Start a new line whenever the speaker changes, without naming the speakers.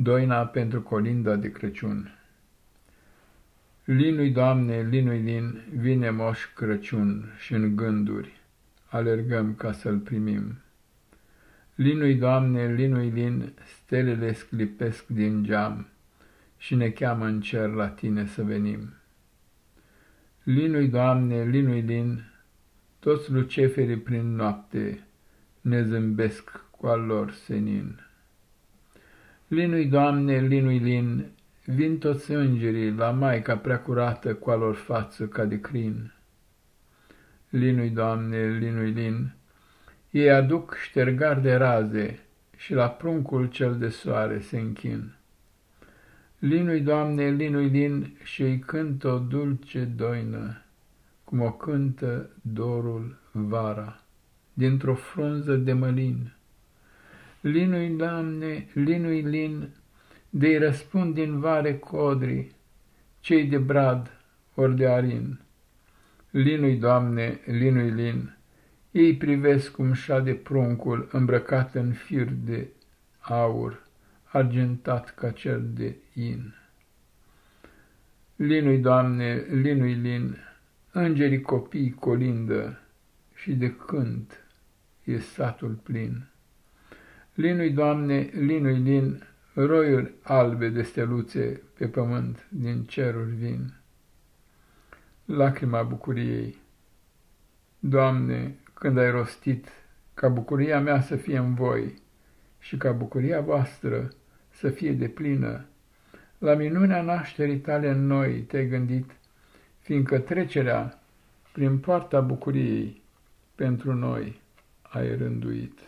Doina pentru colinda de Crăciun Linui, Doamne, linui lin, vine moș Crăciun și în gânduri alergăm ca să-l primim. Linui, Doamne, linui lin, stelele sclipesc din geam și ne cheamă în cer la Tine să venim. Linui, Doamne, linui lin, toți luceferii prin noapte ne zâmbesc cu al lor senin. Linui, Doamne, linui lin, vin toți îngerii la Maica preacurată cu alor față ca de crin. Linui, Doamne, linui lin, ei aduc ștergar de raze și la pruncul cel de soare se închin. Linui, Doamne, linui lin și îi cântă o dulce doină, cum o cântă dorul vara, dintr-o frunză de mălin. Linui, Doamne, linui lin, de-i răspund din vare codri, cei de brad ori de arin. Linui, Doamne, linui lin, ei privesc cum șade pruncul îmbrăcat în fir de aur, argentat ca cel de in. Linui, Doamne, linui lin, îngerii copii colindă și de cânt e satul plin. Linui, Doamne, linui lin, roiuri albe de steluțe pe pământ din ceruri vin. Lacrima bucuriei. Doamne, când ai rostit ca bucuria mea să fie în voi și ca bucuria voastră să fie de plină, la minunea nașterii tale în noi te-ai gândit, fiindcă trecerea prin poarta bucuriei pentru noi ai rânduit.